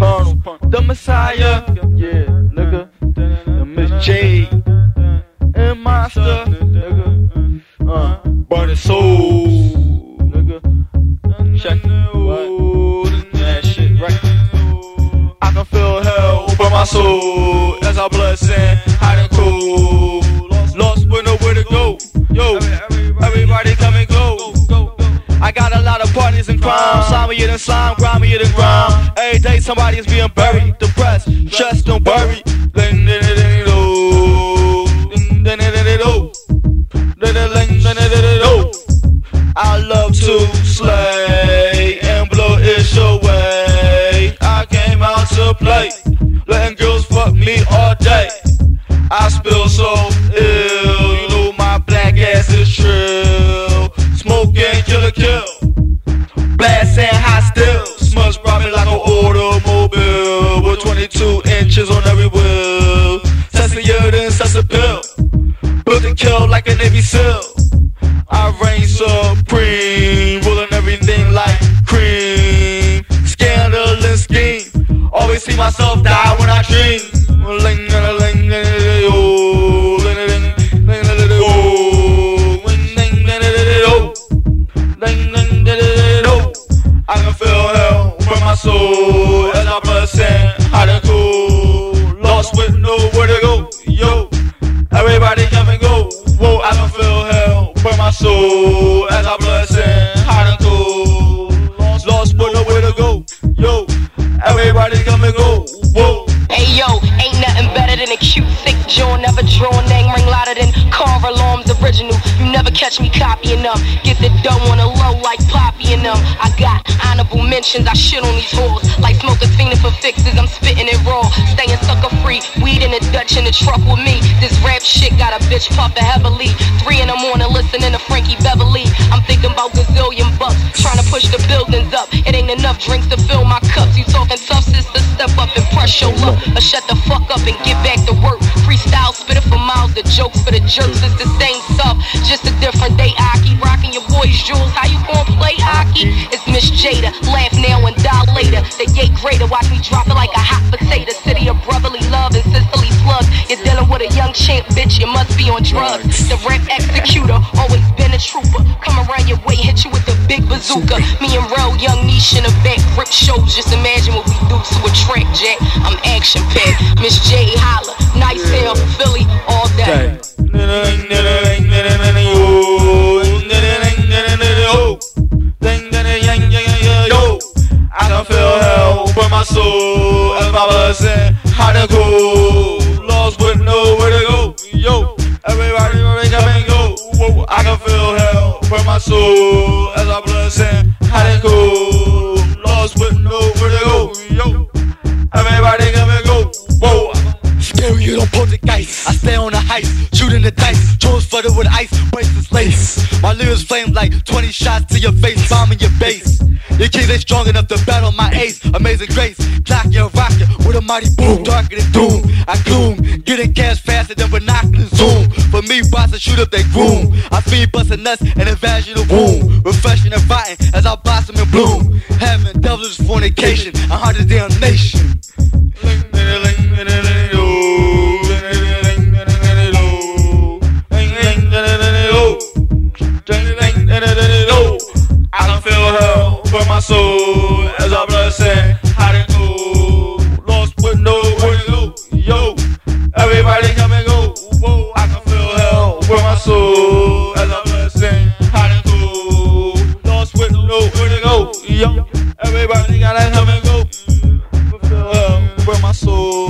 The Messiah, yeah, nigga. Miss J and Monster, nigga. Uh, burning soul, nigga. Check what? that shit right. I can feel hell burn my soul as I blood sand, hot cool. Lost with nowhere to go, yo. Everybody come and go. I got a lot parties and crime, slimier than slime, grimier than grime. Every day somebody is being buried, depressed, don't do. I love to slay and blow it away. I came out to play, letting girls fuck me all day. I spill so ill, you know my black ass is trill. 22 inches on every wheel. Sexier than Cecil Built to kill like a Navy SEAL. I reign supreme, ruling everything like cream. Scandal and scheme. Always see myself die when I dream. Oh, oh, oh. Oh. I can feel hell burn my soul as my blood sand hot and cool. Lost with nowhere to go, yo. Everybody come and go. Whoa, I can feel hell burn my soul as my blood sand hot and cool. Lost, with nowhere to go, yo. Everybody come and go. Whoa. Hey yo, ain't nothing better than a cute, thick jaw, never drawn, name ring louder than car alarms original. You never catch me copying them. Get the dough on a low like Poppy them. I got honorable mentions, I shit on these whores. Like smokers fiending for fixes, I'm spitting it raw. Staying sucker free, weed in the Dutch in the truck with me. This rap shit got a bitch puffin' heavily. Three in the morning listening to Frankie Beverly. I'm thinking about gazillion bucks, trying to push the buildings up. It ain't enough drinks to fill my cups. You talking tough, up your luck. Or shut the fuck up and get back to work. Freestyle, spit it for miles, the jokes for the jerks. It's the same stuff, just a different day. I keep rocking your boys, Jules. How you gonna play hockey? It's Miss Jada. Laugh now and die later. The gate greater, watch me drop it like a hot potato. City of brotherly love and sisterly slugs. You're dealing with a young champ, bitch. You must be on drugs. The rap executor, always been a trooper. Come around your way, hit you with the big bazooka. Me and Ro, young niche in the back, grip shows. Just imagine what we do to a track, Jack. I'm action packed. Miss J, holla. Nice sound, Philly, all day. I can feel hell burn my soul as my blood sand hot and cold. Lost with nowhere to go. Yo, everybody come and go. I can feel hell burn my soul as my blood sand hot and cold. With ice, bracelets lace. My lyrics flame like 20 shots to your face, bombing your base. Your kids ain't strong enough to battle my ace. Amazing grace, clocking and rocking with a mighty boom, darker than doom. I gloom, getting cash faster than binoculars zoom. For me, bots shoot up they groom. I feed busting nuts and a vaginal wound. Refreshing and rotten as I blossom and bloom. Heaven, devilish fornication, a hundred damnation. I So as I blessing. How to go? Lost with no where to go. Yo, everybody come and go. Whoa, I can feel hell with my soul as I blessing. How to go? Lost with no where to go. Yo, everybody gotta come and go. I can feel hell with my soul.